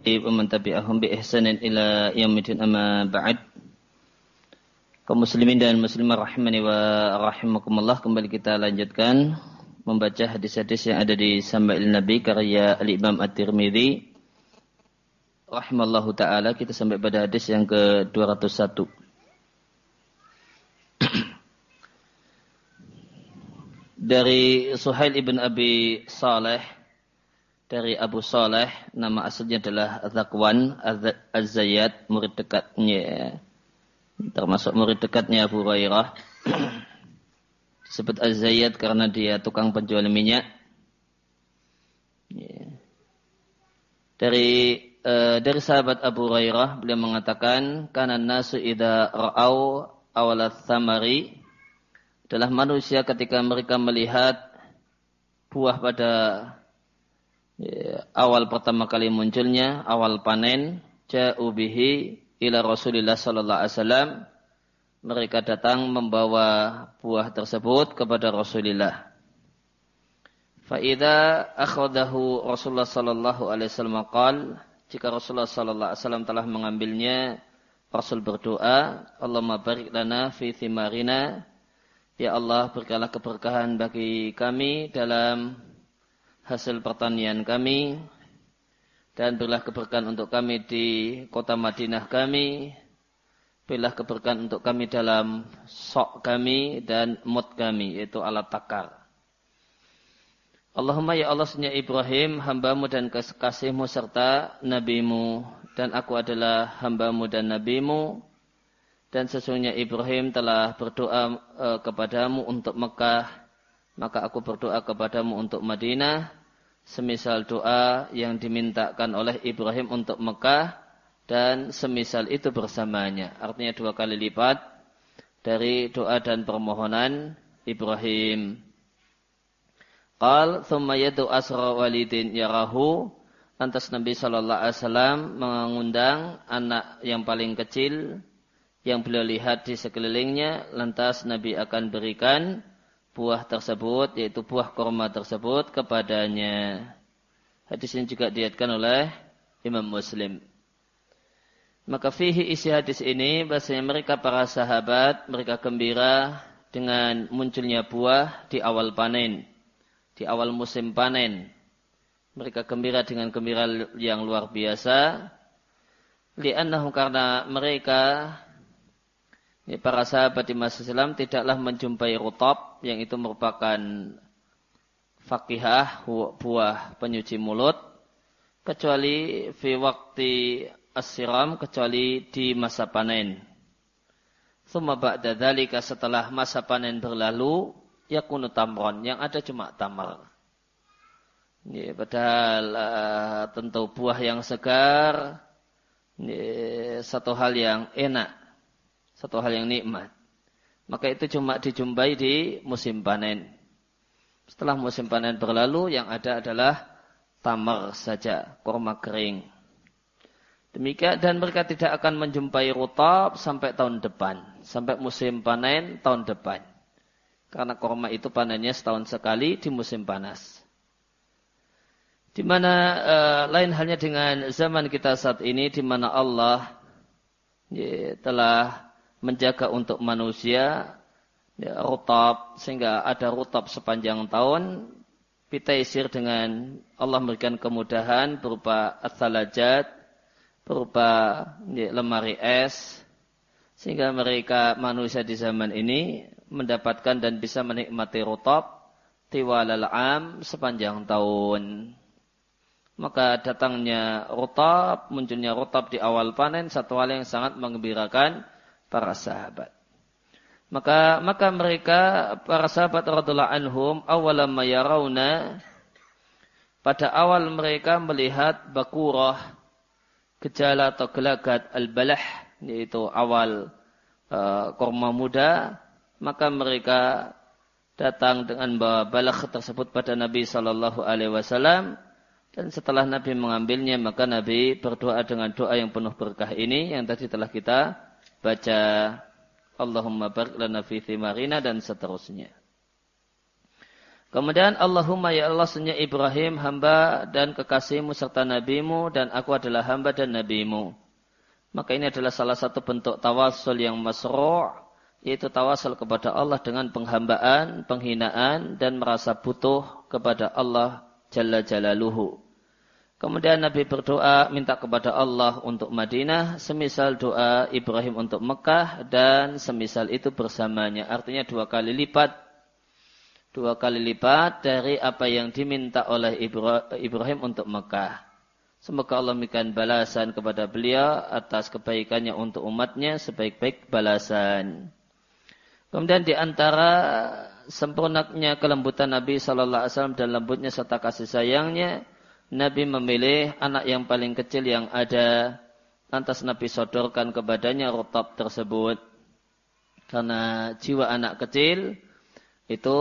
wa man tabi'ahum bi ihsanin ila yaumil amma ba'd. Muslimin dan muslimah rahimani wa rahimakumullah kembali kita lanjutkan membaca hadis-hadis yang ada di Sambail Nabi karya Al-Imam At-Tirmidzi rahimallahu taala kita sampai pada hadis yang ke-201. Dari Suhail ibn Abi Saleh dari Abu Saleh, nama aslinya adalah Zakwan Az-Zayyad, murid dekatnya, termasuk murid dekatnya Abu Hurairah. Disebut Az-Zayyad karena dia tukang penjual minyak. Ya. Dari uh, dari sahabat Abu Hurairah beliau mengatakan karena nasu ida ra'au awalat samari adalah manusia ketika mereka melihat buah pada ya, awal pertama kali munculnya, awal panen, ja'u bihi ila Rasulillah sallallahu alaihi wasallam. Mereka datang membawa buah tersebut kepada Rasulullah. Fa'idha akhadahu Rasulullah sallallahu alaihi wasallam qal, jika Rasulullah sallallahu alaihi wasallam telah mengambilnya, Rasul berdoa, Allahumma barik lana fi thimarina. Ya Allah, berikanlah keberkahan bagi kami dalam hasil pertanian kami dan berilah keberkahan untuk kami di kota Madinah kami berilah keberkahan untuk kami dalam sok kami dan mut kami yaitu alat takar. Allahumma ya Allah sunya Ibrahim hambamu dan kekasihmu serta nabimu dan aku adalah hambamu dan nabimu dan sesungguhnya Ibrahim telah berdoa e, kepadamu untuk Mekah maka aku berdoa kepadamu untuk Madinah semisal doa yang dimintakan oleh Ibrahim untuk Mekah dan semisal itu bersamanya. Artinya dua kali lipat dari doa dan permohonan Ibrahim. Qal thumma yadu asra walidin yarahu lantas Nabi sallallahu alaihi wasallam mengundang anak yang paling kecil yang beliau lihat di sekelilingnya lantas Nabi akan berikan buah tersebut yaitu buah korma tersebut kepadanya. Hadis ini juga diatkan oleh Imam Muslim. Maka fihi isi hadis ini bahasanya mereka para sahabat mereka gembira dengan munculnya buah di awal panen, di awal musim panen. Mereka gembira dengan gembira yang luar biasa. Li'annahu karena mereka para sahabat di masa silam tidaklah menjumpai rutab yang itu merupakan fakihah buah penyuci mulut kecuali fi waktu asiram kecuali di masa panen. Suma ba'da dzalika setelah masa panen berlalu yakunu tamron yang ada cuma tamar. Ini padahal uh, tentu buah yang segar ini satu hal yang enak satu hal yang nikmat. Maka itu cuma dijumpai di musim panen. Setelah musim panen berlalu, yang ada adalah tamar saja, korma kering. Demikian dan mereka tidak akan menjumpai rutab sampai tahun depan, sampai musim panen tahun depan. Karena korma itu panennya setahun sekali di musim panas. Di mana uh, lain halnya dengan zaman kita saat ini, di mana Allah ya, telah menjaga untuk manusia ya, rutab sehingga ada rutab sepanjang tahun pitaisir dengan Allah memberikan kemudahan berupa athalajat berupa ya, lemari es sehingga mereka manusia di zaman ini mendapatkan dan bisa menikmati rutab tiwalal am sepanjang tahun. Maka datangnya rutab, munculnya rutab di awal panen satu hal yang sangat mengembirakan para sahabat. Maka maka mereka para sahabat radhiallahu anhum awalam yarawna pada awal mereka melihat bakurah gejala atau gelagat al-balah yaitu awal uh, korma muda maka mereka datang dengan bawa balagh tersebut pada Nabi Shallallahu Alaihi Wasallam dan setelah Nabi mengambilnya maka Nabi berdoa dengan doa yang penuh berkah ini yang tadi telah kita baca Allahumma barik lana fi thimarina dan seterusnya. Kemudian Allahumma ya Allah sunya Ibrahim hamba dan kekasihmu serta nabimu dan aku adalah hamba dan nabimu. Maka ini adalah salah satu bentuk tawasul yang masru' yaitu tawasul kepada Allah dengan penghambaan, penghinaan dan merasa butuh kepada Allah Jalla Jalaluhu. Kemudian Nabi berdoa minta kepada Allah untuk Madinah, semisal doa Ibrahim untuk Mekah dan semisal itu bersamanya. Artinya dua kali lipat dua kali lipat dari apa yang diminta oleh Ibrahim untuk Mekah. Semoga Allah memberikan balasan kepada beliau atas kebaikannya untuk umatnya sebaik-baik balasan. Kemudian di antara sempurnanya kelembutan Nabi Shallallahu Alaihi Wasallam dan lembutnya serta kasih sayangnya, Nabi memilih anak yang paling kecil yang ada, lantas Nabi sodorkan kepadanya rotab tersebut. Karena jiwa anak kecil itu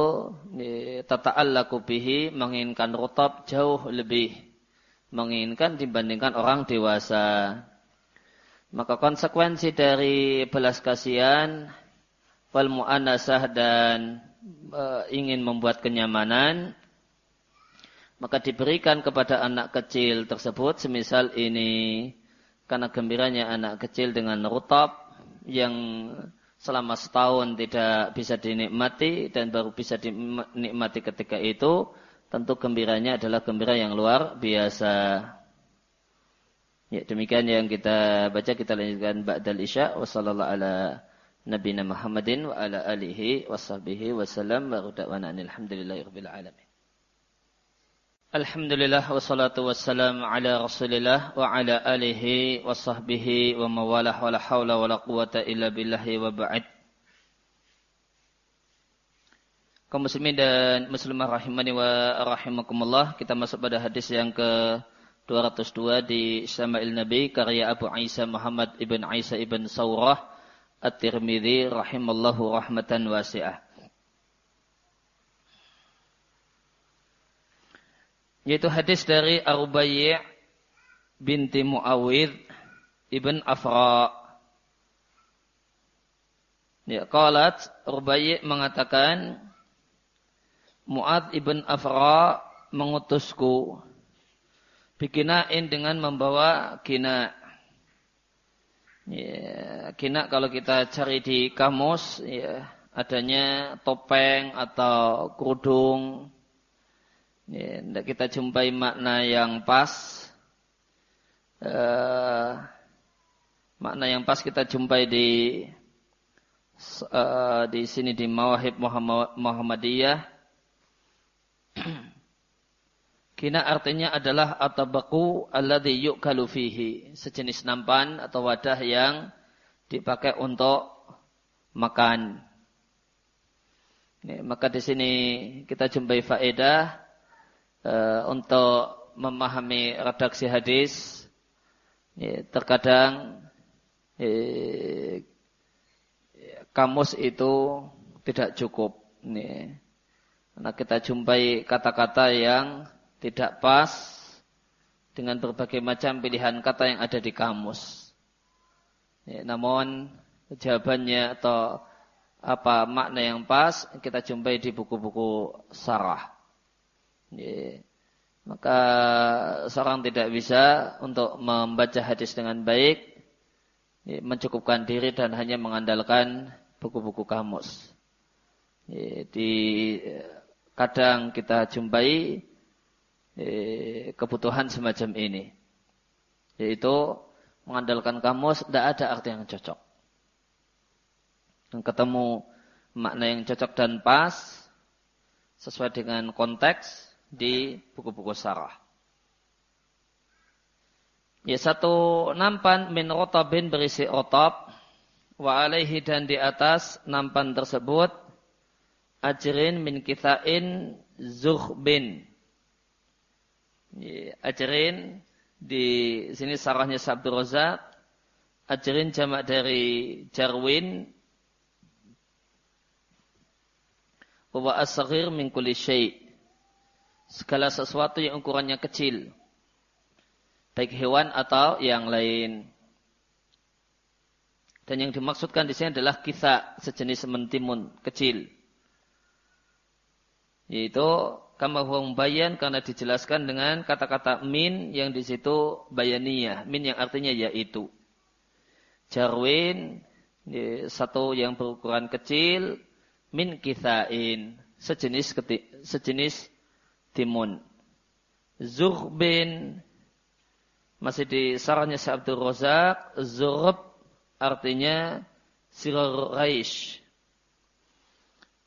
tata'allaku bihi menginginkan rotab jauh lebih menginginkan dibandingkan orang dewasa. Maka konsekuensi dari belas kasihan wal mu'anasah dan e, ingin membuat kenyamanan maka diberikan kepada anak kecil tersebut semisal ini karena gembiranya anak kecil dengan rotab yang selama setahun tidak bisa dinikmati dan baru bisa dinikmati ketika itu, tentu gembiranya adalah gembira yang luar biasa. Ya, demikian yang kita baca kita lanjutkan ba'dal isya wa sallallahu ala nabiyina Muhammadin wa ala alihi wa sahbihi wa sallam wa alhamdulillahi rabbil alamin. Alhamdulillah wassalatu wassalamu ala rasulillah wa ala alihi wa sahbihi wa mawalah wa la hawla wa la quwata illa billahi wa ba'id. Kaum muslimin dan muslimah rahimani wa rahimakumullah. Kita masuk pada hadis yang ke 202 di Syama'il Nabi karya Abu Isa Muhammad ibn Isa ibn Saurah At-Tirmidzi rahimallahu rahmatan wasi'ah. Yaitu hadis dari Arbayy binti Muawid ibn Afra. Ya, qalat Arbayy mengatakan Muad ibn Afra mengutusku bikinain dengan membawa kina. Ya, kina kalau kita cari di kamus ya adanya topeng atau kerudung Ya, kita jumpai makna yang pas. Uh, makna yang pas kita jumpai di uh, di sini di Mawahib Muhammad, Muhammadiyah. Kina artinya adalah atabaku alladhi yu'kalu fihi. Sejenis nampan atau wadah yang dipakai untuk makan. Ya, maka di sini kita jumpai faedah uh, untuk memahami redaksi hadis ya, terkadang eh, kamus itu tidak cukup ya. karena kita jumpai kata-kata yang tidak pas dengan berbagai macam pilihan kata yang ada di kamus ya, namun jawabannya atau apa makna yang pas kita jumpai di buku-buku sarah Maka seorang tidak bisa untuk membaca hadis dengan baik, mencukupkan diri dan hanya mengandalkan buku-buku kamus. Di kadang kita jumpai kebutuhan semacam ini, yaitu mengandalkan kamus tidak ada arti yang cocok. Dan ketemu makna yang cocok dan pas sesuai dengan konteks di buku-buku sarah. Ya satu nampan min rotabin berisi rotab wa alaihi dan di atas nampan tersebut ajrin min kithain zuhbin. Ya, ajrin di sini sarahnya Sabdu Rozak. Ajrin jamak dari jarwin. Wa asghir min kulli syai' segala sesuatu yang ukurannya kecil. Baik hewan atau yang lain. Dan yang dimaksudkan di sini adalah kisah sejenis mentimun kecil. Yaitu kama bayan karena dijelaskan dengan kata-kata min yang di situ bayaniyah. Min yang artinya yaitu. Jarwin satu yang berukuran kecil min kithain sejenis sejenis timun. Zurbin masih di sarahnya Syekh Abdul Razak, zurb artinya sirar raish.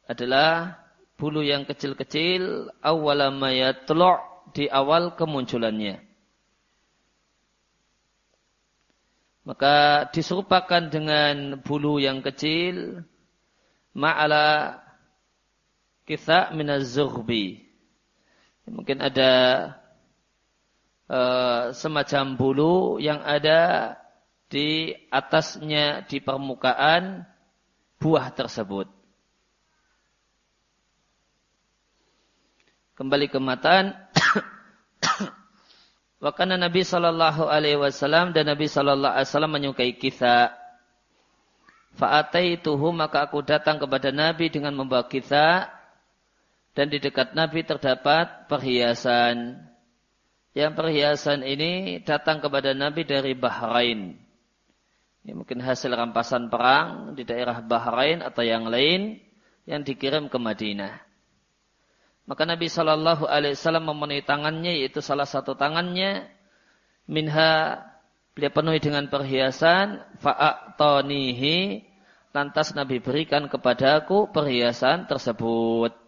Adalah bulu yang kecil-kecil awala mayatlu' di awal kemunculannya. Maka diserupakan dengan bulu yang kecil ma'ala kita minaz zughbi. Mungkin ada uh, semacam bulu yang ada di atasnya di permukaan buah tersebut. Kembali ke matan. Wakana Nabi Sallallahu Alaihi Wasallam dan Nabi Sallallahu Alaihi Wasallam menyukai kita. Fa'ataituhu maka aku datang kepada Nabi dengan membawa kita dan di dekat Nabi terdapat perhiasan. Yang perhiasan ini datang kepada Nabi dari Bahrain. Ini mungkin hasil rampasan perang di daerah Bahrain atau yang lain yang dikirim ke Madinah. Maka Nabi Shallallahu Alaihi Wasallam memenuhi tangannya, yaitu salah satu tangannya, minha beliau penuhi dengan perhiasan, fa'atonihi, lantas Nabi berikan kepadaku perhiasan tersebut.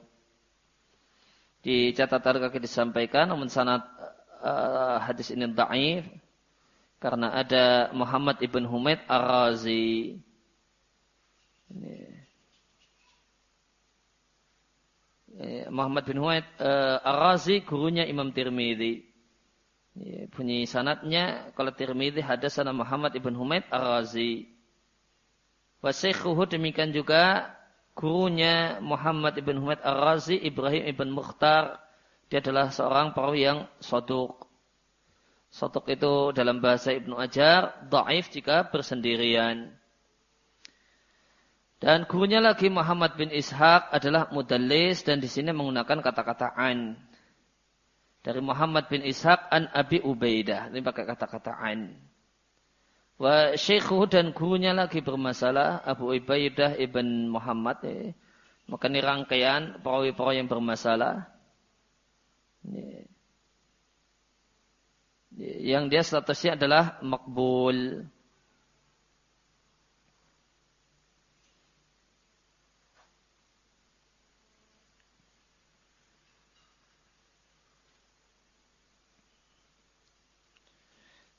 Di catatan kaki disampaikan, namun sanad uh, hadis ini daif karena ada Muhammad ibn Humaid Ar-Razi. Muhammad bin Huwaid uh, Ar-Razi gurunya Imam Tirmidzi. Bunyi sanatnya kalau Tirmidzi hadasana Muhammad ibn Humaid Ar-Razi. Wa demikian juga gurunya Muhammad ibn Humaid Ar-Razi Ibrahim ibn Mukhtar. Dia adalah seorang perawi yang soduk. Soduk itu dalam bahasa Ibnu Ajar, daif jika bersendirian. Dan gurunya lagi Muhammad bin Ishaq adalah mudallis dan di sini menggunakan kata-kata an. Dari Muhammad bin Ishaq an Abi Ubaidah. Ini pakai kata-kata an. Wa syekhu dan gurunya lagi bermasalah Abu Ubaidah ibn Muhammad. Eh. Maka ini rangkaian perawi-perawi yang bermasalah. Yang dia statusnya adalah makbul.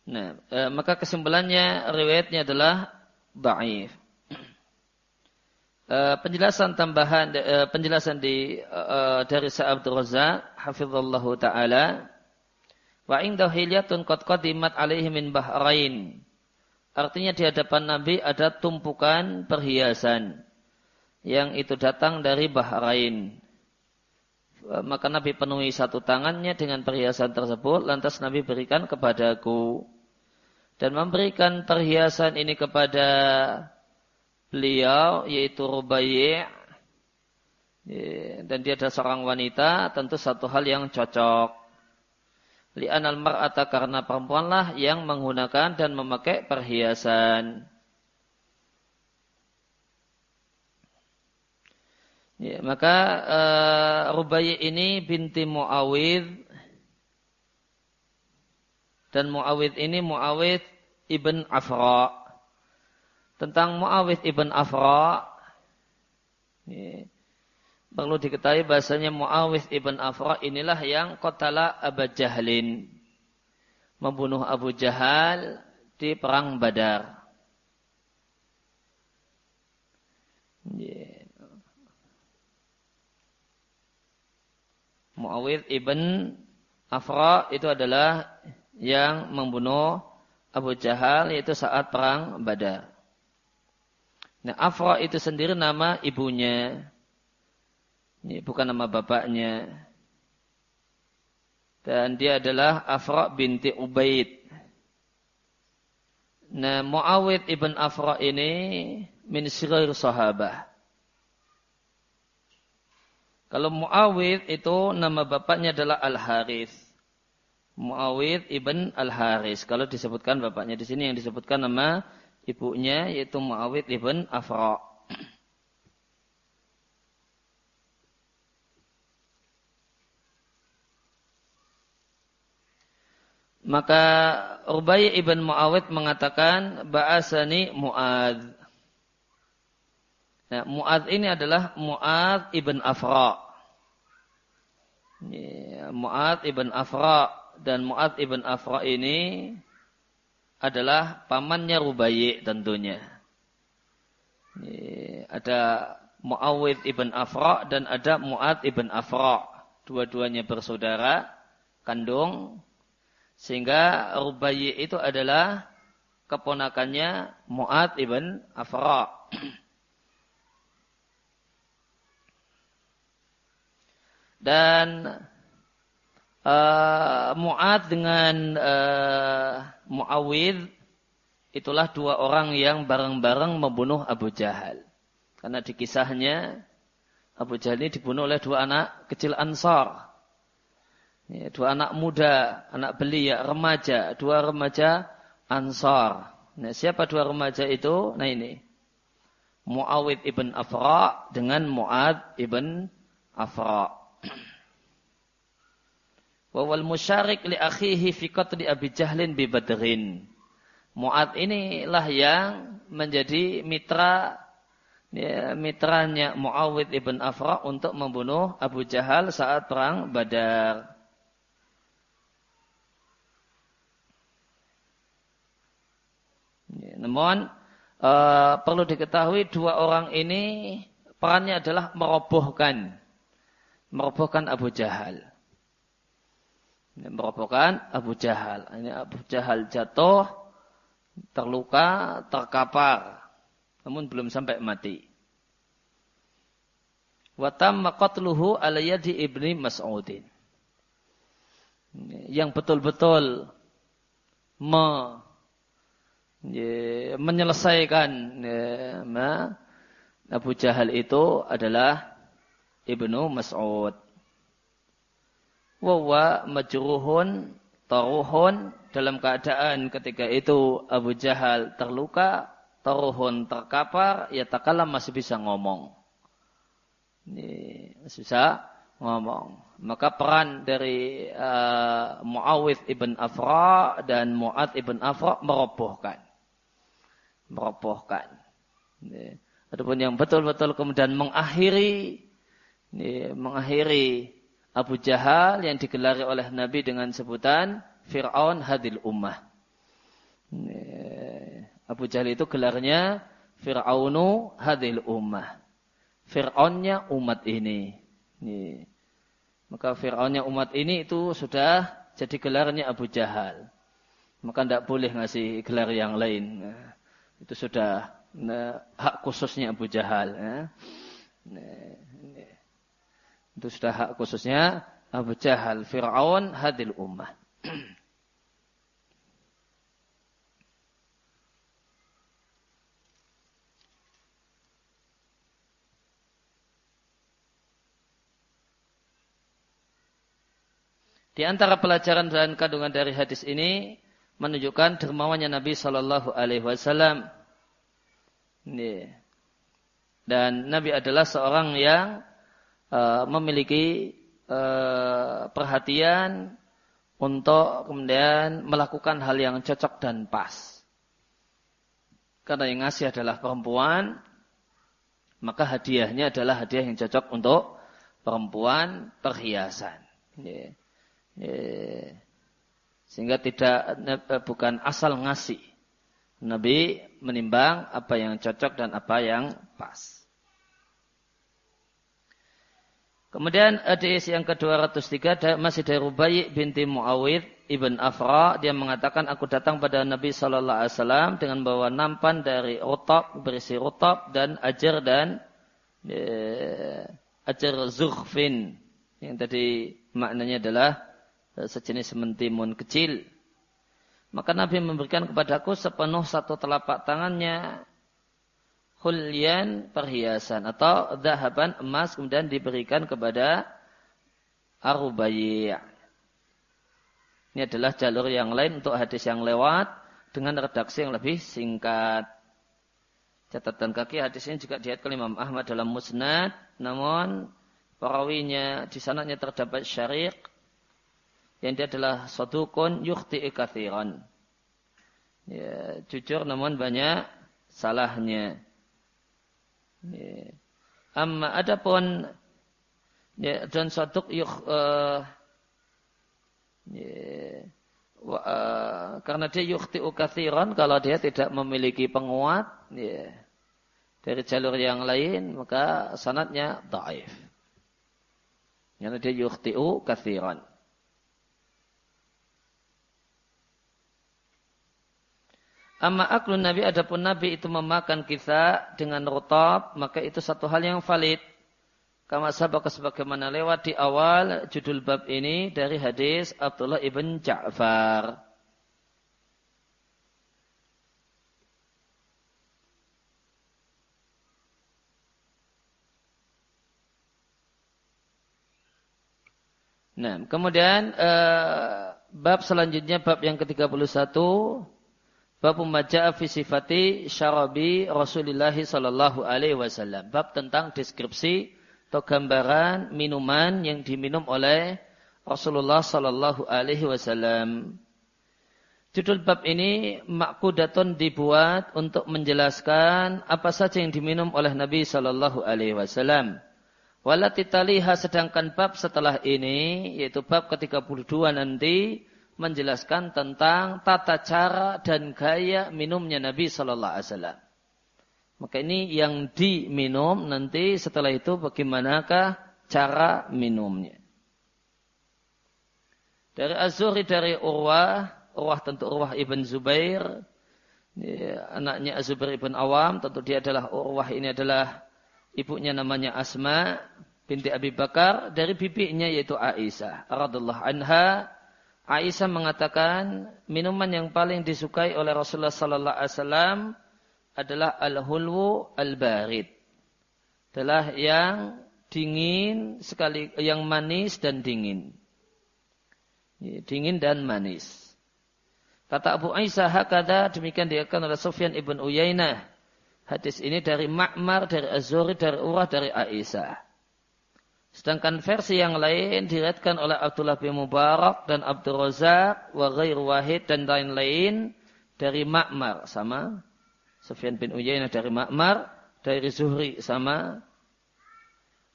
Nah, e, maka kesimpulannya riwayatnya adalah dhaif. E, penjelasan tambahan e, penjelasan di e, dari Sa'ab Razak hafizallahu taala wa inda hilyatun qad qadimat alaihi min bahrain. Artinya di hadapan Nabi ada tumpukan perhiasan yang itu datang dari Bahrain. Maka Nabi penuhi satu tangannya dengan perhiasan tersebut, lantas Nabi berikan kepadaku dan memberikan perhiasan ini kepada beliau yaitu Rubayyi' dan dia adalah seorang wanita tentu satu hal yang cocok. Li'anal mar'ata karena perempuanlah yang menggunakan dan memakai perhiasan. Ya, maka uh, ini binti Muawid dan Muawid ini Muawid ibn Afra. Tentang Muawid ibn Afra, ini, perlu diketahui bahasanya Muawid ibn Afra inilah yang kotala Abu Jahlin. Membunuh Abu Jahal di perang Badar. Muawid ibn Afra itu adalah yang membunuh Abu Jahal yaitu saat perang Badar. Nah, Afra itu sendiri nama ibunya. Ini bukan nama bapaknya. Dan dia adalah Afra binti Ubaid. Nah, Muawid ibn Afra ini min sirir sahabah. Kalau Muawid itu nama bapaknya adalah Al-Harith. Muawid ibn Al-Haris. Kalau disebutkan bapaknya di sini yang disebutkan nama ibunya yaitu Muawid ibn Afra. Maka Ubay ibn Muawid mengatakan ba'asani Muad. Nah, Muad ini adalah Muad ibn Afra. Muad ibn Afra dan Muad ibn Afra ini adalah pamannya Rubayi tentunya. Ada Muawid ibn Afra dan ada Muad ibn Afra. Dua-duanya bersaudara kandung sehingga Rubayi itu adalah keponakannya Mu'ad ibn Afra. Dan uh, Mu'ad dengan uh, Mu'awid itulah dua orang yang bareng-bareng membunuh Abu Jahal. Karena di kisahnya Abu Jahal ini dibunuh oleh dua anak kecil Ansar. Ya, dua anak muda, anak belia, remaja, dua remaja Ansar. Nah, siapa dua remaja itu? Nah ini. Muawid ibn Afra dengan Muad ibn Afra. Wawal musyarik li akhihi fi qatli Abi Jahlin bi Badrin. Muad inilah yang menjadi mitra ya, mitranya Muawid ibn Afra untuk membunuh Abu Jahal saat perang Badar. Ya, namun uh, perlu diketahui dua orang ini perannya adalah merobohkan merobohkan Abu Jahal. Ini merobohkan Abu Jahal. Ini Abu Jahal jatuh, terluka, terkapar, namun belum sampai mati. Watam qatluhu ala yadi ibni Mas'udin. Yang betul-betul me ya, menyelesaikan ya, Abu Jahal itu adalah Ibnu Mas'ud. Wawa majruhun taruhun dalam keadaan ketika itu Abu Jahal terluka, taruhun terkapar, ya takalam masih bisa ngomong. Ini masih bisa ngomong. Maka peran dari uh, Muawid ibn Afra dan Muad ibn Afra merobohkan merobohkan. Adapun yang betul-betul kemudian mengakhiri mengakhiri Abu Jahal yang digelari oleh Nabi dengan sebutan Fir'aun hadil ummah. Abu Jahal itu gelarnya Fir'aunu hadil ummah. Fir'aunnya umat ini. Maka Fir'aunnya umat ini itu sudah jadi gelarnya Abu Jahal. Maka tidak boleh ngasih gelar yang lain. Itu sudah nah, hak khususnya Abu Jahal. Ya. Nah, itu sudah hak khususnya Abu Jahal. Fir'aun hadil ummah. Di antara pelajaran dan kandungan dari hadis ini menunjukkan dermawannya Nabi Shallallahu Alaihi Wasallam. Dan Nabi adalah seorang yang uh, memiliki uh, perhatian untuk kemudian melakukan hal yang cocok dan pas. Karena yang ngasih adalah perempuan, maka hadiahnya adalah hadiah yang cocok untuk perempuan perhiasan. Sehingga tidak eh, bukan asal ngasih. Nabi menimbang apa yang cocok dan apa yang pas. Kemudian hadis yang ke-203 masih dari Rubai binti Muawid ibn Afra. Dia mengatakan aku datang pada Nabi sallallahu alaihi wasallam dengan bawa nampan dari rotab berisi rotab dan ajar dan eh, ajar zuhfin yang tadi maknanya adalah Eh, sejenis mentimun kecil. Maka Nabi memberikan kepadaku sepenuh satu telapak tangannya hulyan perhiasan atau zahaban emas kemudian diberikan kepada arubayi. Ini adalah jalur yang lain untuk hadis yang lewat dengan redaksi yang lebih singkat. Catatan kaki hadis ini juga diatkan Imam Ahmad dalam Musnad, namun perawinya di sananya terdapat syarik yang dia adalah sadukun yukhti'i kathiran. Ya, jujur namun banyak salahnya. Ya. Amma adapun ya, dan saduk yuk uh, ya, wa, uh, karena dia yukhti'u kathiran kalau dia tidak memiliki penguat ya, dari jalur yang lain maka sanatnya daif. Karena dia yukhti'u kathiran. Amma aklun Nabi adapun Nabi itu memakan kita dengan rotab, maka itu satu hal yang valid. Kama sabaka sebagaimana lewat di awal judul bab ini dari hadis Abdullah ibn Ja'far. Nah, kemudian uh, bab selanjutnya bab yang ke-31 Bab maja'a fi sifati syarabi Rasulullah sallallahu alaihi wasallam. Bab tentang deskripsi atau gambaran minuman yang diminum oleh Rasulullah sallallahu alaihi wasallam. Judul bab ini makkudatun dibuat untuk menjelaskan apa saja yang diminum oleh Nabi sallallahu alaihi wasallam. Walati taliha sedangkan bab setelah ini yaitu bab ke-32 nanti menjelaskan tentang tata cara dan gaya minumnya Nabi Shallallahu Alaihi Wasallam. Maka ini yang diminum nanti setelah itu bagaimanakah cara minumnya. Dari Azuri dari Urwah, Urwah tentu Urwah ibn Zubair, ya, anaknya Azubair ibn Awam, tentu dia adalah Urwah ini adalah ibunya namanya Asma binti Abi Bakar dari bibinya yaitu Aisyah radhiallahu anha Aisyah mengatakan minuman yang paling disukai oleh Rasulullah sallallahu alaihi wasallam adalah al-hulwu al-barid. Adalah yang dingin sekali yang manis dan dingin. Dingin dan manis. Kata Abu Aisyah hakada demikian diakan oleh Sufyan ibn Uyainah. Hadis ini dari Ma'mar, dari Azuri, dari Urah, dari Aisyah. Sedangkan versi yang lain diriatkan oleh Abdullah bin Mubarak dan Abdul Razak, wa wahid dan lain-lain dari Ma'mar sama Sufyan bin Uyainah dari Ma'mar dari Zuhri sama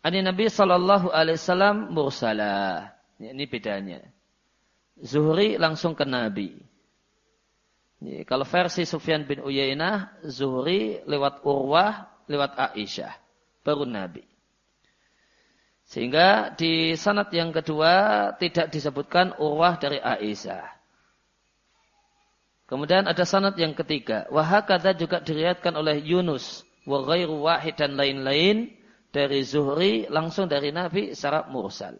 Ani Nabi sallallahu alaihi wasallam mursalah. Ini bedanya. Zuhri langsung ke Nabi. Ini, kalau versi Sufyan bin Uyainah, Zuhri lewat Urwah, lewat Aisyah, baru Nabi. Sehingga di sanat yang kedua tidak disebutkan urwah dari Aisyah. Kemudian ada sanat yang ketiga. Wahakata juga diriatkan oleh Yunus. Wa ghairu wahid dan lain-lain. Dari Zuhri langsung dari Nabi secara mursal.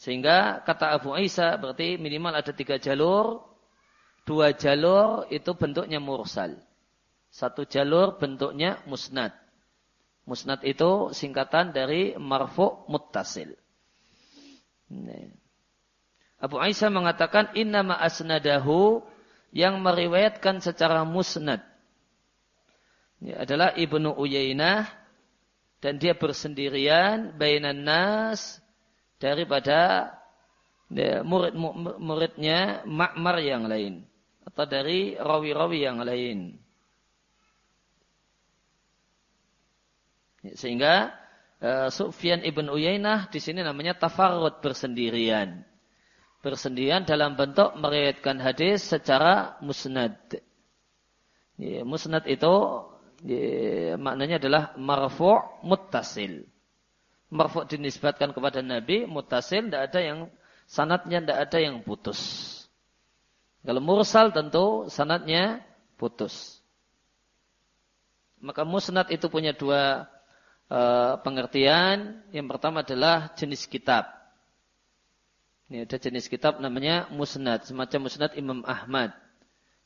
Sehingga kata Abu Aisyah berarti minimal ada tiga jalur. Dua jalur itu bentuknya mursal. Satu jalur bentuknya musnad. Musnad itu singkatan dari marfu muttasil. Abu Aisyah mengatakan innama asnadahu yang meriwayatkan secara musnad ini adalah Ibnu Uyainah dan dia bersendirian bainan nas daripada murid-muridnya Ma'mar yang lain atau dari rawi-rawi yang lain. Sehingga uh, Sufyan ibn Uyainah di sini namanya tafarrud bersendirian. Bersendirian dalam bentuk meriwayatkan hadis secara musnad. Ya, musnad itu ya, maknanya adalah marfu' muttasil. Marfu' dinisbatkan kepada Nabi, muttasil tidak ada yang sanatnya tidak ada yang putus. Kalau mursal tentu sanatnya putus. Maka musnad itu punya dua e, pengertian. Yang pertama adalah jenis kitab. Ini ada jenis kitab namanya musnad, semacam musnad Imam Ahmad.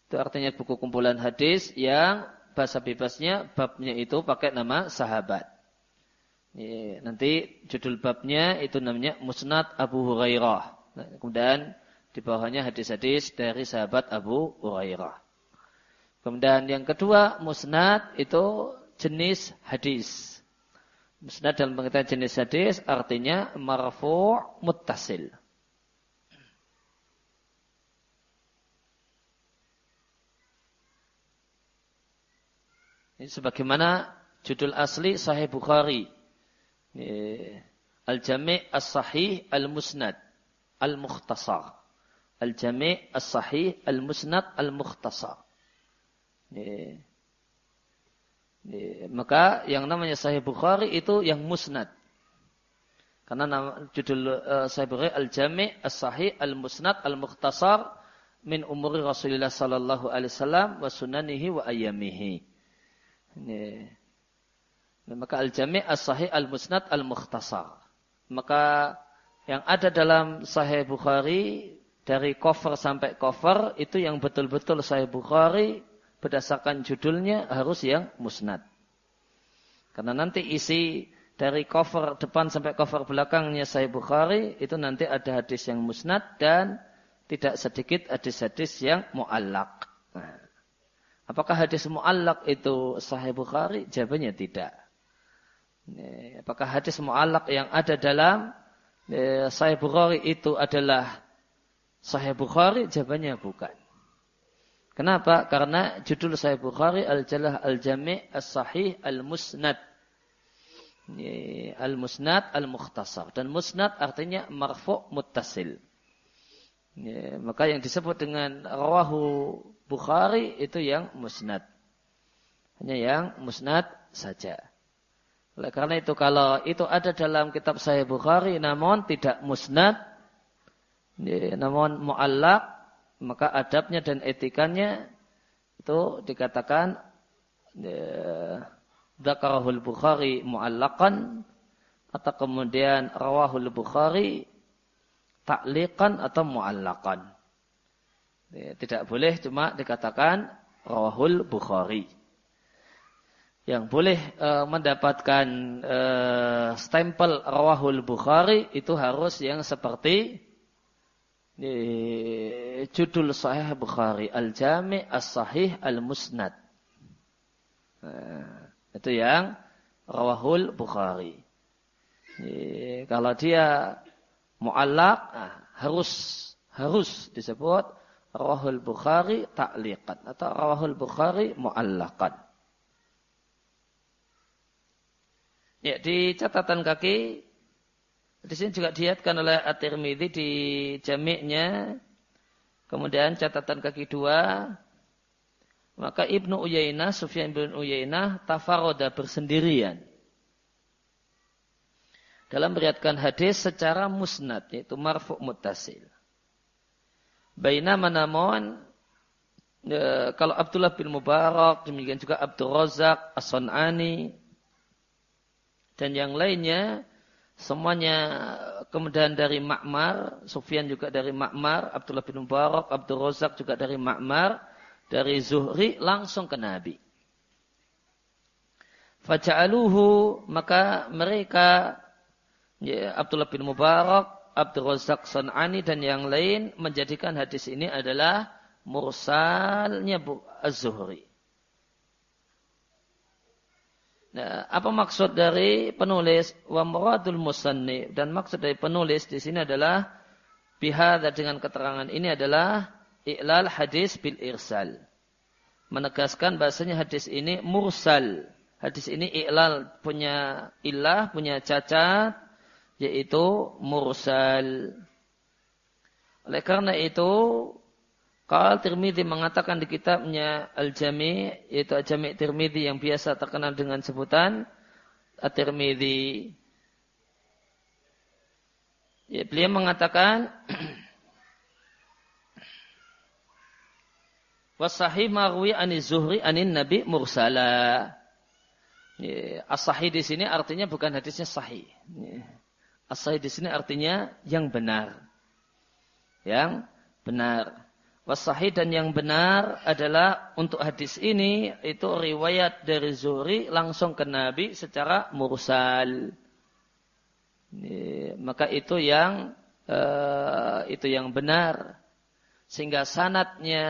Itu artinya buku kumpulan hadis yang bahasa bebasnya babnya itu pakai nama sahabat. Nanti judul babnya itu namanya Musnad Abu Hurairah. Nah, kemudian di bawahnya hadis-hadis dari sahabat Abu Hurairah. Kemudian yang kedua musnad itu jenis hadis. Musnad dalam pengertian jenis hadis artinya marfu' muttasil. Ini sebagaimana judul asli Sahih Bukhari. Al-Jami' As-Sahih Al-Musnad Al-Mukhtasar. Al-Jami' As-Sahih Al-Musnad Al-Mukhtasar. Maka yang namanya Sahih Bukhari itu yang musnad. Karena nama, judul uh, Sahih Bukhari Al-Jami' As-Sahih Al-Musnad Al-Mukhtasar min umuri Rasulullah sallallahu alaihi wasallam wa sunanihi wa ayyamihi. Ini. Maka al-jami' as-sahih al-musnad al-mukhtasar. Maka yang ada dalam Sahih Bukhari dari cover sampai cover itu yang betul-betul Sahih Bukhari berdasarkan judulnya harus yang musnad. Karena nanti isi dari cover depan sampai cover belakangnya Sahih Bukhari itu nanti ada hadis yang musnad dan tidak sedikit hadis-hadis yang muallak. Nah. Apakah hadis mu'allak itu sahih Bukhari? Jawabannya tidak. Apakah hadis mu'allak yang ada dalam sahih Bukhari itu adalah sahih Bukhari? Jawabannya bukan. Kenapa? Karena judul sahih Bukhari al-jalah al-jami' as-sahih al-musnad. Al-musnad al-mukhtasar. Dan musnad artinya marfu' muttasil. Maka yang disebut dengan rawahu Bukhari itu yang musnad. Hanya yang musnad saja. Oleh karena itu kalau itu ada dalam kitab Sahih Bukhari namun tidak musnad namun muallak maka adabnya dan etikanya itu dikatakan Zakarahul Bukhari muallakan atau kemudian rawahul Bukhari taklikan atau muallakan. Ya, tidak boleh cuma dikatakan rawahul Bukhari. Yang boleh e, mendapatkan e, stempel rawahul Bukhari itu harus yang seperti e, judul Sahih Bukhari Al-Jami' As-Sahih Al-Musnad. Nah, itu yang rawahul Bukhari. E, kalau dia muallak nah, harus harus disebut Rawahul Bukhari ta'liqan atau Rawahul Bukhari mu'allaqan. Ya, di catatan kaki di sini juga diatkan oleh At-Tirmidzi di jamiknya. Kemudian catatan kaki dua maka Ibnu Uyainah, Sufyan bin Uyainah tafaroda bersendirian. Dalam meriatkan hadis secara musnad, yaitu marfu' muttasil. Baina namun e, kalau Abdullah bin Mubarak, demikian juga Abdul Razak, As-Sun'ani, dan yang lainnya, semuanya kemudian dari Ma'mar, Sufyan juga dari Ma'mar, Abdullah bin Mubarak, Abdul Razak juga dari Ma'mar, dari Zuhri langsung ke Nabi. Faja'aluhu, maka mereka, ya, Abdullah bin Mubarak, Abdul Razak San'ani dan yang lain menjadikan hadis ini adalah mursalnya Az-Zuhri. Nah, apa maksud dari penulis wa muradul musanni dan maksud dari penulis di sini adalah bihada dengan keterangan ini adalah i'lal hadis bil irsal. Menegaskan bahasanya hadis ini mursal. Hadis ini i'lal punya ilah, punya cacat, yaitu mursal. Oleh karena itu, Qal Tirmidzi mengatakan di kitabnya Al-Jami' yaitu Al-Jami' Tirmidzi yang biasa terkenal dengan sebutan At-Tirmidzi. Ya, beliau mengatakan Wasahih marwi aniz zuhri anin nabi mursala. Ya, as-sahih di sini artinya bukan hadisnya sahih. Ya. As-sahih di sini artinya yang benar. Yang benar. Wasahih dan yang benar adalah untuk hadis ini itu riwayat dari Zuhri langsung ke Nabi secara mursal. Maka itu yang uh, itu yang benar. Sehingga sanatnya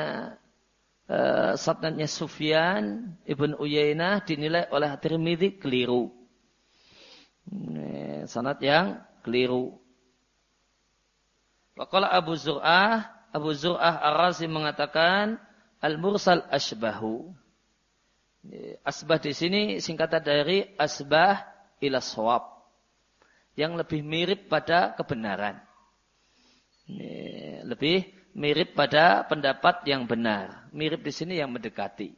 uh, sanatnya Sufyan ibn Uyainah dinilai oleh Tirmidzi keliru. Sanat yang keliru. Wakala Abu Zur'ah Abu Zur'ah Ar-Razi mengatakan al-mursal asbahu. Asbah di sini singkatan dari asbah ila swab. Yang lebih mirip pada kebenaran. Lebih mirip pada pendapat yang benar. Mirip di sini yang mendekati.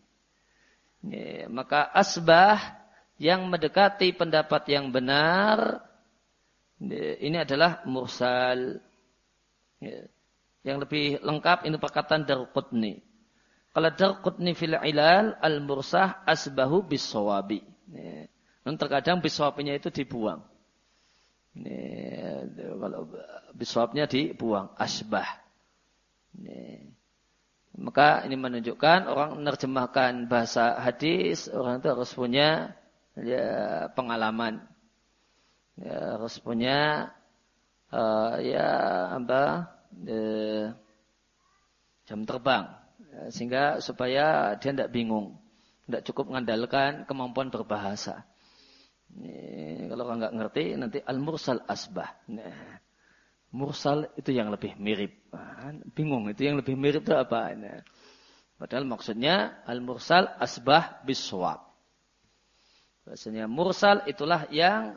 Maka asbah yang mendekati pendapat yang benar ini adalah mursal. Yang lebih lengkap ini perkataan Darqutni. Kalau Darqutni fil ilal al-mursah asbahu bisawabi. Dan terkadang bisawabnya itu dibuang. Ini, kalau bisawabnya dibuang, asbah. Ini. Maka ini menunjukkan orang menerjemahkan bahasa hadis, orang itu harus punya ya, pengalaman. Ya, harus punya uh, ya apa eh, jam terbang. Ya, sehingga supaya dia tidak bingung tidak cukup mengandalkan kemampuan berbahasa. Ini, kalau orang nggak ngerti nanti al mursal asbah. Nah, mursal itu yang lebih mirip. Nah, bingung itu yang lebih mirip itu apa? Nah, padahal maksudnya al mursal asbah biswab. Bahasanya mursal itulah yang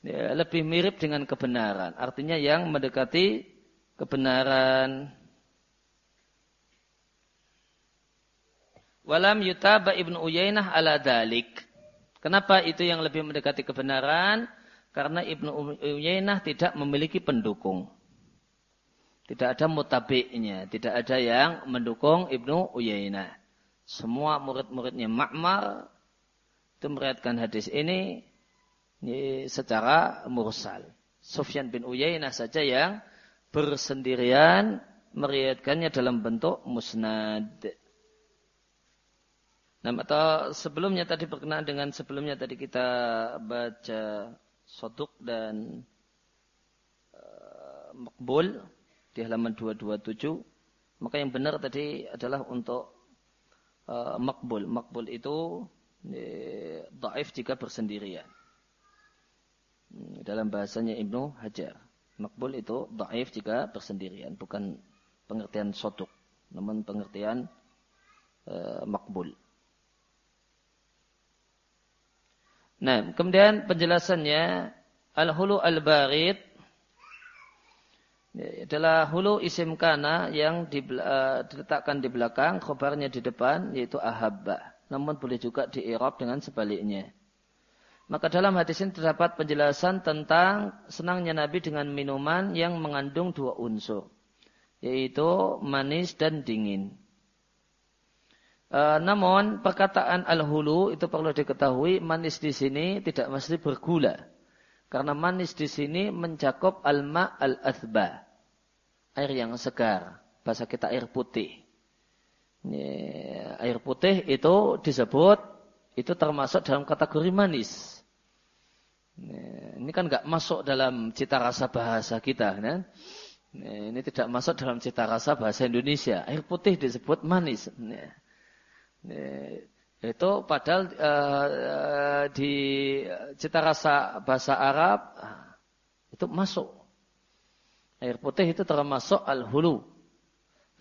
ya, lebih mirip dengan kebenaran. Artinya yang mendekati kebenaran. Walam yutaba ibnu Uyainah ala dalik. Kenapa itu yang lebih mendekati kebenaran? Karena ibnu Uyainah tidak memiliki pendukung. Tidak ada mutabiknya. Tidak ada yang mendukung ibnu Uyainah. Semua murid-muridnya Ma'mar itu meriatkan hadis ini, ini secara mursal. Sufyan bin Uyainah saja yang bersendirian meriatkannya dalam bentuk musnad. Nah, atau sebelumnya tadi berkenaan dengan sebelumnya tadi kita baca soduk dan uh, makbul di halaman 227. Maka yang benar tadi adalah untuk uh, makbul. Makbul itu uh, daif jika bersendirian. Hmm, dalam bahasanya Ibnu Hajar. Makbul itu daif jika bersendirian, bukan pengertian soduk, namun pengertian e, makbul. Nah, kemudian penjelasannya al-hulu al-barid adalah hulu isim kana yang di, uh, diletakkan di belakang, khobarnya di depan, yaitu ahabba. Namun boleh juga di dengan sebaliknya. Maka dalam hadis ini terdapat penjelasan tentang senangnya Nabi dengan minuman yang mengandung dua unsur. Yaitu manis dan dingin. E, namun perkataan al-hulu itu perlu diketahui manis di sini tidak mesti bergula. Karena manis di sini mencakup alma al-athba. Air yang segar. Bahasa kita air putih. Ini, air putih itu disebut itu termasuk dalam kategori manis. Ini kan nggak masuk dalam cita rasa bahasa kita, kan? Ini tidak masuk dalam cita rasa bahasa Indonesia. Air putih disebut manis. Itu padahal uh, di cita rasa bahasa Arab itu masuk. Air putih itu termasuk al-hulu.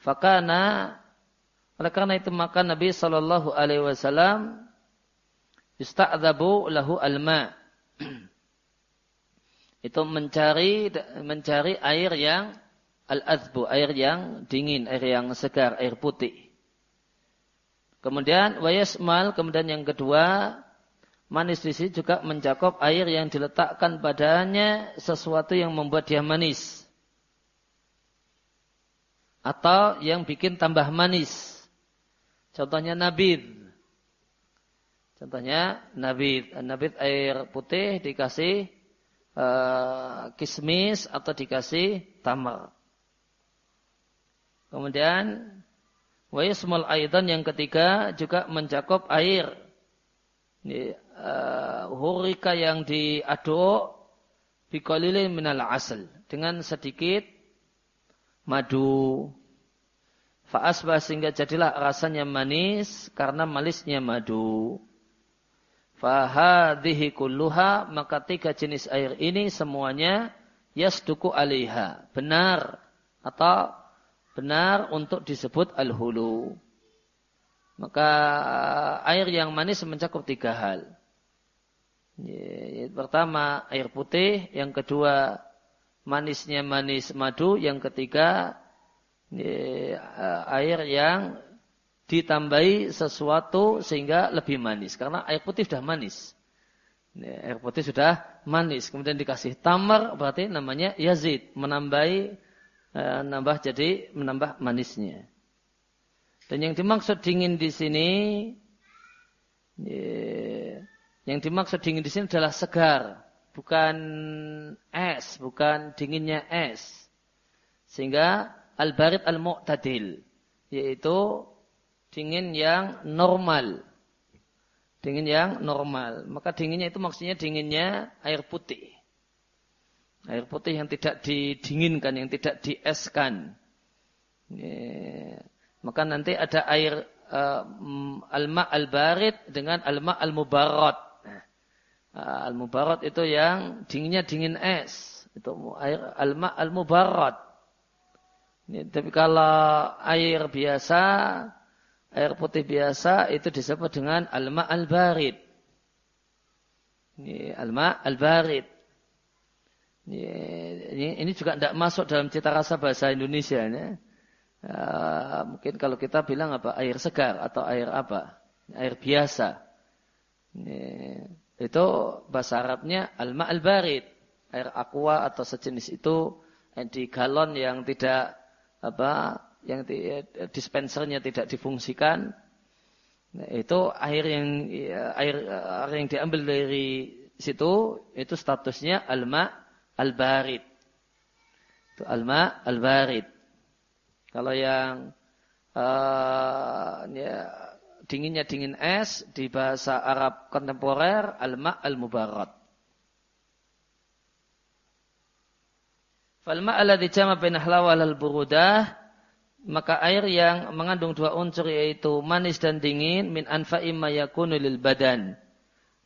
Fakana oleh karena itu maka Nabi Shallallahu Alaihi Wasallam ista'adzabu lahu al-ma' itu mencari mencari air yang al-azbu, air yang dingin, air yang segar, air putih. Kemudian wayasmal, kemudian yang kedua, manis di sini juga mencakup air yang diletakkan padanya sesuatu yang membuat dia manis. Atau yang bikin tambah manis. Contohnya nabid. Contohnya nabit, nabit air putih dikasih uh, kismis atau dikasih tamar. Kemudian Wa yasmul aidan yang ketiga juga mencakup air. Ini, uh, hurika yang diaduk biqalilin minal asal dengan sedikit madu. Fa'asbah sehingga jadilah rasanya manis karena manisnya madu. Fahadhihi kulluha maka tiga jenis air ini semuanya yasduku alaiha. Benar atau benar untuk disebut al-hulu. Maka air yang manis mencakup tiga hal. Pertama air putih, yang kedua manisnya manis madu, yang ketiga air yang ditambahi sesuatu sehingga lebih manis. Karena air putih sudah manis. Air putih sudah manis. Kemudian dikasih tamar berarti namanya yazid. Menambahi, eh, nambah jadi menambah manisnya. Dan yang dimaksud dingin di sini, yang dimaksud dingin di sini adalah segar. Bukan es, bukan dinginnya es. Sehingga al-barid al-mu'tadil. Yaitu dingin yang normal. Dingin yang normal. Maka dinginnya itu maksudnya dinginnya air putih. Air putih yang tidak didinginkan, yang tidak dieskan. Maka nanti ada air uh, alma al-barid dengan alma al-mubarat. Uh, al-mubarat itu yang dinginnya dingin es. Itu air alma al-mubarat. Tapi kalau air biasa air putih biasa itu disebut dengan alma al-barid. Ini alma al-barid. Ini, ini juga tidak masuk dalam cita rasa bahasa Indonesia. Ya. Uh, mungkin kalau kita bilang apa air segar atau air apa air biasa. Ini, itu bahasa Arabnya alma al-barid. Air aqua atau sejenis itu di galon yang tidak apa yang di, dispensernya tidak difungsikan, nah, itu air yang air, air yang diambil dari situ itu statusnya alma al-barid. Itu alma al-barid. Kalau yang uh, ya, dinginnya dingin es di bahasa Arab kontemporer alma al-mubarak. Falma alladhi jama bain al-burudah maka air yang mengandung dua unsur yaitu manis dan dingin min anfa'i ma yakunu lil badan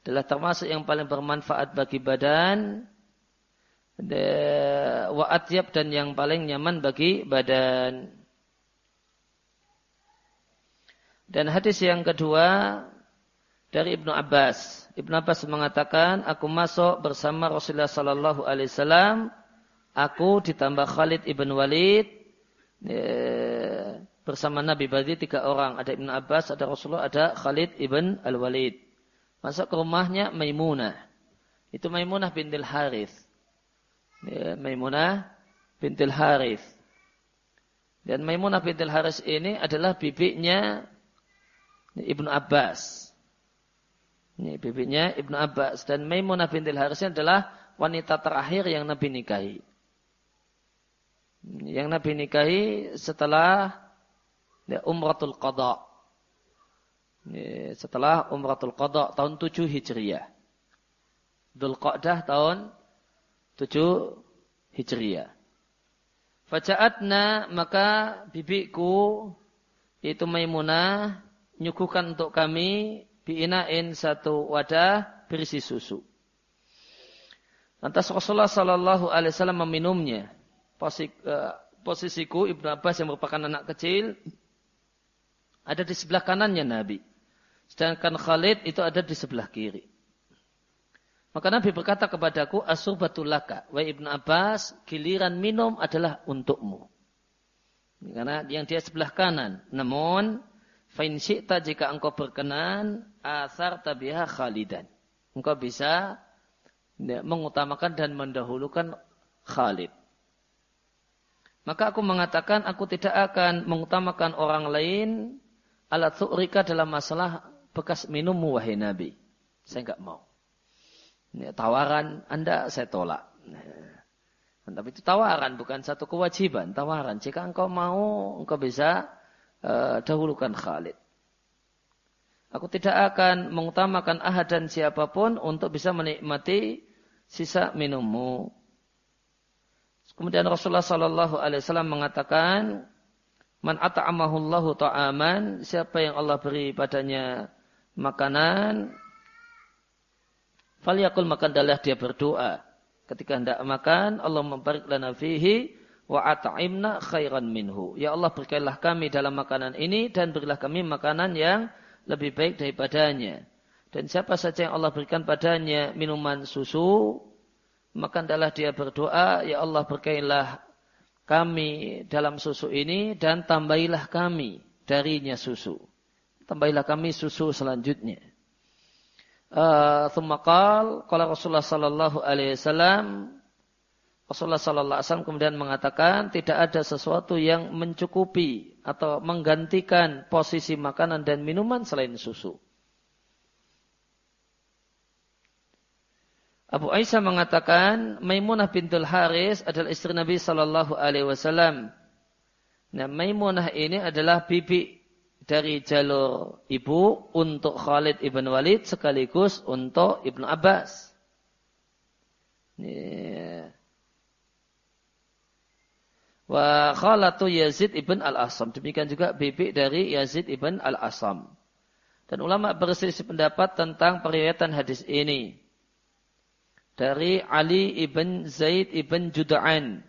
adalah termasuk yang paling bermanfaat bagi badan wa atyab dan yang paling nyaman bagi badan. Dan hadis yang kedua dari Ibnu Abbas. Ibnu Abbas mengatakan, aku masuk bersama Rasulullah sallallahu alaihi wasallam. Aku ditambah Khalid ibn Walid ya, bersama Nabi berarti tiga orang. Ada Ibn Abbas, ada Rasulullah, ada Khalid ibn Al-Walid. Masuk ke rumahnya Maimunah. Itu Maimunah bintil Harith. Ya, Maimunah bintil Harith. Dan Maimunah bintil Harith ini adalah bibinya Ibnu Abbas. Ini bibinya Ibnu Abbas. Dan Maimunah bintil Harith adalah wanita terakhir yang Nabi nikahi yang Nabi nikahi setelah ya, umratul qada. Ya, setelah umratul qada tahun 7 Hijriah. Dhul Qa'dah tahun 7 Hijriah. Faja'atna maka bibiku itu Maimunah nyuguhkan untuk kami biinain satu wadah berisi susu. Lantas Rasulullah Sallallahu Alaihi Wasallam meminumnya. Uh, posisiku Ibnu Abbas yang merupakan anak kecil ada di sebelah kanannya Nabi. Sedangkan Khalid itu ada di sebelah kiri. Maka Nabi berkata kepadaku, Asurbatul laka. Wa Ibnu Abbas, giliran minum adalah untukmu. Karena yang dia sebelah kanan. Namun, Fain syi'ta jika engkau berkenan, asar tabiha khalidan. Engkau bisa mengutamakan dan mendahulukan Khalid. Maka aku mengatakan aku tidak akan mengutamakan orang lain alat su'rika dalam masalah bekas minummu wahai Nabi. Saya enggak mau. Ini tawaran Anda saya tolak. Nah, tapi itu tawaran bukan satu kewajiban, tawaran. Jika engkau mau, engkau bisa uh, dahulukan Khalid. Aku tidak akan mengutamakan ahad dan siapa pun untuk bisa menikmati sisa minummu. Kemudian Rasulullah Sallallahu Alaihi Wasallam mengatakan, Man ata'amahullahu ta'aman, siapa yang Allah beri padanya makanan, faliyakul makan adalah dia berdoa. Ketika hendak makan, Allah membarik lana fihi, wa ata'imna khairan minhu. Ya Allah berkailah kami dalam makanan ini dan berilah kami makanan yang lebih baik daripadanya. Dan siapa saja yang Allah berikan padanya minuman susu, maka adalah dia berdoa, Ya Allah berkailah kami dalam susu ini dan tambahilah kami darinya susu. Tambahilah kami susu selanjutnya. Uh, Thumakal, kalau Rasulullah Sallallahu Alaihi Wasallam Rasulullah Sallallahu Alaihi Wasallam kemudian mengatakan tidak ada sesuatu yang mencukupi atau menggantikan posisi makanan dan minuman selain susu. Abu Aisyah mengatakan Maimunah bintul Haris adalah istri Nabi Sallallahu Alaihi Wasallam. Nah, Maimunah ini adalah bibi dari jalur ibu untuk Khalid ibn Walid sekaligus untuk Ibnu Abbas. Wa khalatu Yazid ibn al-Asam. Demikian juga bibi dari Yazid ibn al-Asam. Dan ulama berselisih pendapat tentang periwayatan hadis ini. Dari Ali ibn Zaid ibn Juda'an.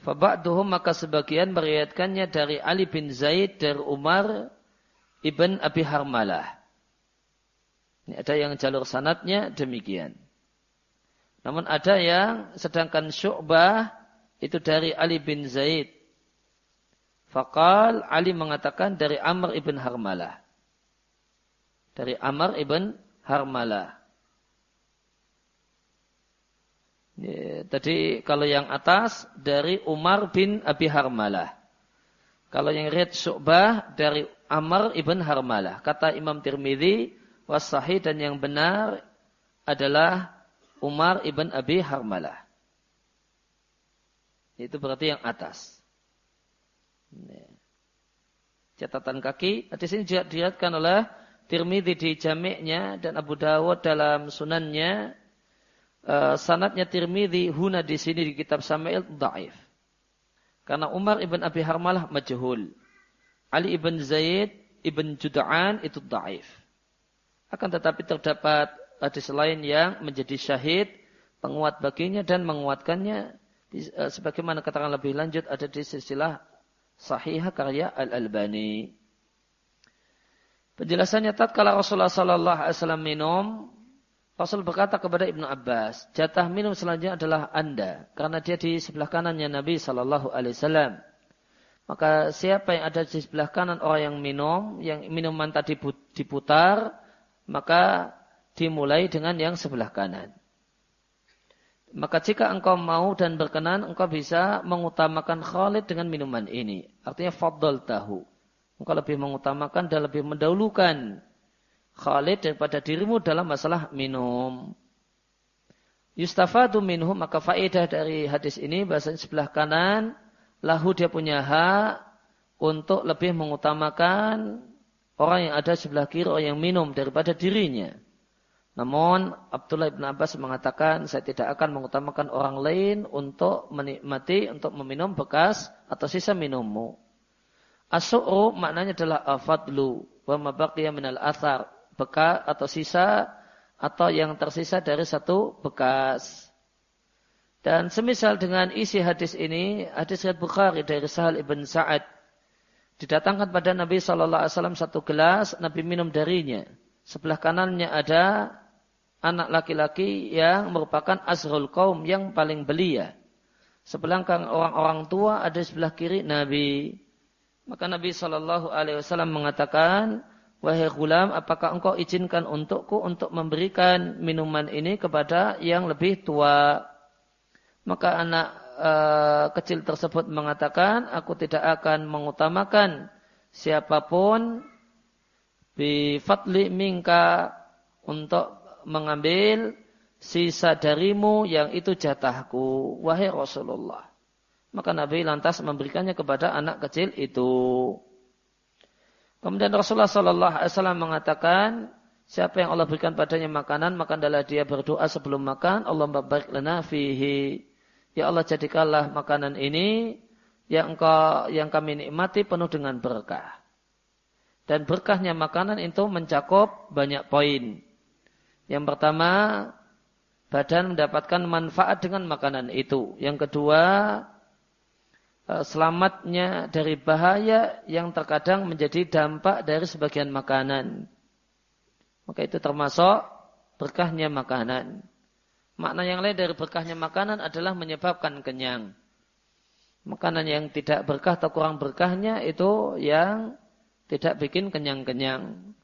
Faba'duhum maka sebagian meriwayatkannya dari Ali bin Zaid dari Umar ibn Abi Harmalah. Ini ada yang jalur sanatnya demikian. Namun ada yang sedangkan Syu'bah itu dari Ali bin Zaid. Fakal Ali mengatakan dari Amr ibn Harmalah. Dari Amr ibn Harmalah. Ya, tadi kalau yang atas dari Umar bin Abi Harmalah. Kalau yang red Syu'bah dari Amr ibn Harmalah. Kata Imam Tirmidzi wasahi dan yang benar adalah Umar ibn Abi Harmalah. Itu berarti yang atas. Catatan kaki. Di sini juga dilihatkan oleh Tirmidzi di jamiknya dan Abu Dawud dalam sunannya. Uh, sanatnya Tirmidzi huna di sini di kitab Samail daif. Karena Umar ibn Abi Harmalah majhul. Ali ibn Zaid ibn Juda'an itu daif. Akan tetapi terdapat hadis lain yang menjadi syahid, penguat baginya dan menguatkannya Eh, sebagaimana katakan lebih lanjut ada di silsilah sahihah karya Al-Albani. Penjelasannya tatkala Rasulullah sallallahu alaihi wasallam minum, Rasul berkata kepada Ibnu Abbas, jatah minum selanjutnya adalah Anda karena dia di sebelah kanannya Nabi sallallahu alaihi wasallam. Maka siapa yang ada di sebelah kanan orang yang minum, yang minuman tadi diputar, maka dimulai dengan yang sebelah kanan. Maka jika engkau mau dan berkenan, engkau bisa mengutamakan Khalid dengan minuman ini. Artinya faddal tahu. Engkau lebih mengutamakan dan lebih mendahulukan Khalid daripada dirimu dalam masalah minum. Yustafadu minhum maka faedah dari hadis ini bahasanya sebelah kanan lahu dia punya hak untuk lebih mengutamakan orang yang ada sebelah kiri orang yang minum daripada dirinya. Namun Abdullah bin Abbas mengatakan saya tidak akan mengutamakan orang lain untuk menikmati, untuk meminum bekas atau sisa minummu. Asu'u maknanya adalah afadlu wa mabaqiya minal athar. Bekas atau sisa atau yang tersisa dari satu bekas. Dan semisal dengan isi hadis ini, hadis riwayat Bukhari dari Sahal ibn Sa'ad didatangkan pada Nabi Shallallahu Alaihi Wasallam satu gelas, Nabi minum darinya. Sebelah kanannya ada anak laki-laki yang merupakan asrul kaum yang paling belia. Sebelangkang orang-orang tua ada sebelah kiri Nabi. Maka Nabi Shallallahu Alaihi Wasallam mengatakan, wahai gulam, apakah engkau izinkan untukku untuk memberikan minuman ini kepada yang lebih tua? Maka anak e, kecil tersebut mengatakan, aku tidak akan mengutamakan siapa pun bi fatli mingka untuk mengambil sisa darimu yang itu jatahku. Wahai Rasulullah. Maka Nabi lantas memberikannya kepada anak kecil itu. Kemudian Rasulullah Sallallahu Alaihi Wasallam mengatakan, siapa yang Allah berikan padanya makanan, maka adalah dia berdoa sebelum makan, Allah barik lana fihi. Ya Allah jadikanlah makanan ini yang engkau yang kami nikmati penuh dengan berkah. Dan berkahnya makanan itu mencakup banyak poin. Yang pertama, badan mendapatkan manfaat dengan makanan itu. Yang kedua, selamatnya dari bahaya yang terkadang menjadi dampak dari sebagian makanan. Maka itu termasuk berkahnya makanan. Makna yang lain dari berkahnya makanan adalah menyebabkan kenyang. Makanan yang tidak berkah atau kurang berkahnya itu yang tidak bikin kenyang-kenyang.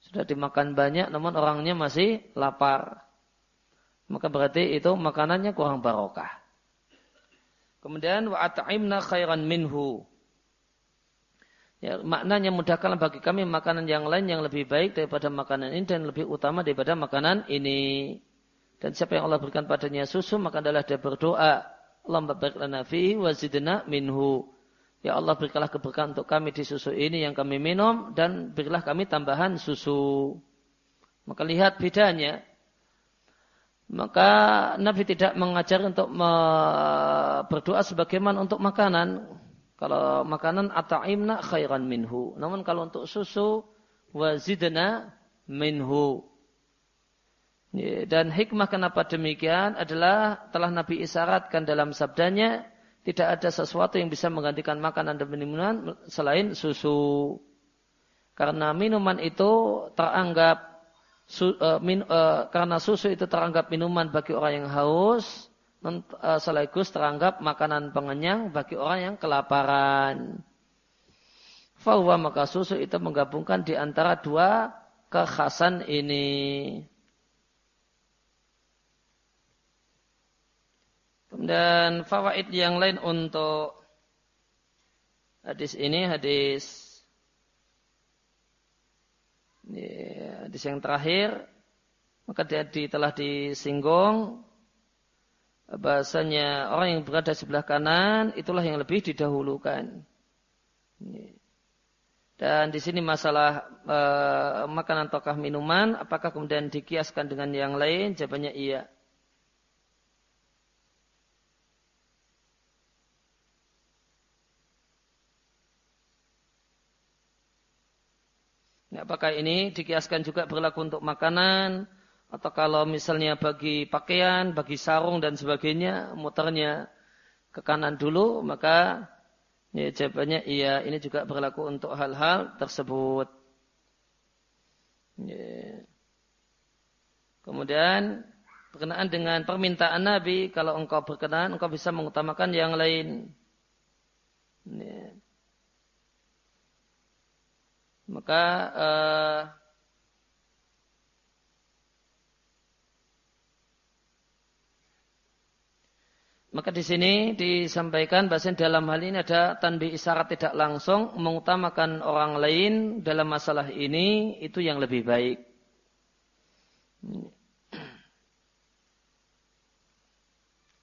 Sudah dimakan banyak namun orangnya masih lapar. Maka berarti itu makanannya kurang barokah. Kemudian wa at'imna khairan minhu. Ya, maknanya mudahkanlah bagi kami makanan yang lain yang lebih baik daripada makanan ini dan lebih utama daripada makanan ini. Dan siapa yang Allah berikan padanya susu maka adalah dia berdoa. Allah barik lana fihi wa zidna minhu. Ya Allah berikanlah keberkahan untuk kami di susu ini yang kami minum dan berilah kami tambahan susu. Maka lihat bedanya. Maka Nabi tidak mengajar untuk berdoa sebagaimana untuk makanan. Kalau makanan ata'imna khairan minhu. Namun kalau untuk susu wazidna minhu. Dan hikmah kenapa demikian adalah telah Nabi isyaratkan dalam sabdanya tidak ada sesuatu yang bisa menggantikan makanan dan minuman selain susu. Karena minuman itu teranggap su, uh, min, uh, karena susu itu teranggap minuman bagi orang yang haus, uh, sekaligus teranggap makanan pengenyang bagi orang yang kelaparan. Fahuwa maka susu itu menggabungkan di antara dua kekhasan ini. Kemudian fawaid yang lain untuk hadis ini hadis hadis yang terakhir maka dia di, telah disinggung bahasanya orang yang berada sebelah kanan itulah yang lebih didahulukan. Dan di sini masalah e, makanan ataukah minuman, apakah kemudian dikiaskan dengan yang lain? Jawabannya iya. Ya, apakah ini dikiaskan juga berlaku untuk makanan atau kalau misalnya bagi pakaian, bagi sarung dan sebagainya, muternya ke kanan dulu, maka ya, jawabannya iya, ini juga berlaku untuk hal-hal tersebut. Ya. Kemudian berkenaan dengan permintaan Nabi, kalau engkau berkenan, engkau bisa mengutamakan yang lain. Ya. Maka uh, Maka di sini disampaikan bahasa dalam hal ini ada tanbih isyarat tidak langsung mengutamakan orang lain dalam masalah ini itu yang lebih baik.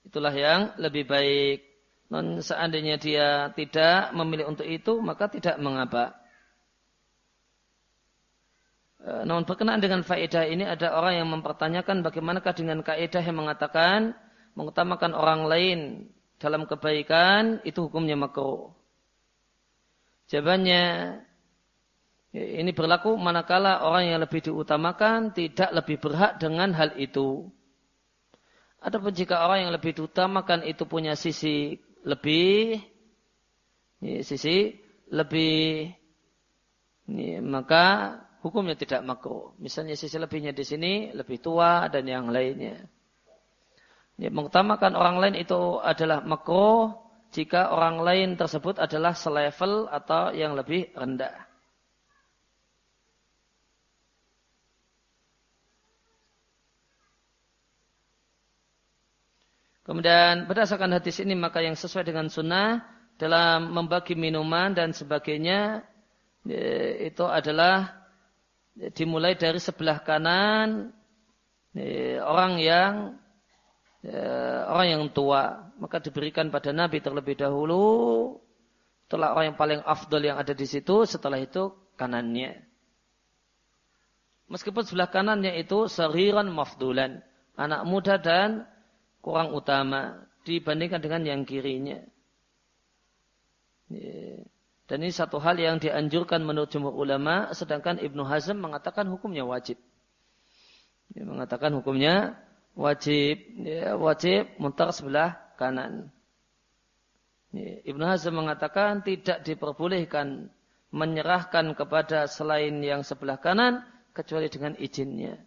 Itulah yang lebih baik. Non seandainya dia tidak memilih untuk itu maka tidak mengapa. Eh, namun berkenaan dengan faedah ini ada orang yang mempertanyakan bagaimanakah dengan kaidah yang mengatakan mengutamakan orang lain dalam kebaikan itu hukumnya makruh. Jawabannya ini berlaku manakala orang yang lebih diutamakan tidak lebih berhak dengan hal itu. Adapun jika orang yang lebih diutamakan itu punya sisi lebih sisi lebih maka hukumnya tidak makruh. Misalnya sisi lebihnya di sini lebih tua dan yang lainnya. Ya, mengutamakan orang lain itu adalah makruh jika orang lain tersebut adalah selevel atau yang lebih rendah. Kemudian berdasarkan hadis ini maka yang sesuai dengan sunnah dalam membagi minuman dan sebagainya ya, itu adalah dimulai dari sebelah kanan orang yang orang yang tua maka diberikan pada Nabi terlebih dahulu. Setelah orang yang paling afdol yang ada di situ, setelah itu kanannya. Meskipun sebelah kanannya itu seriran mafdulan. Anak muda dan kurang utama dibandingkan dengan yang kirinya. Dan ini satu hal yang dianjurkan menurut jumhur ulama, sedangkan Ibnu Hazm mengatakan hukumnya wajib. Dia mengatakan hukumnya wajib, ya, wajib mutar sebelah kanan. Ya, Ibnu Hazm mengatakan tidak diperbolehkan menyerahkan kepada selain yang sebelah kanan kecuali dengan izinnya.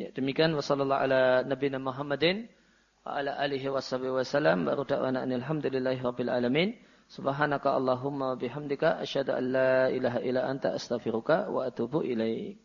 Ya, demikian wasallallahu ala nabiyina Muhammadin wa ala alihi wasallam baru da'wana alhamdulillahi rabbil alamin. Subhanaka Allahumma bihamdika asyhadu an la ilaha illa anta astaghfiruka wa atubu ilaik.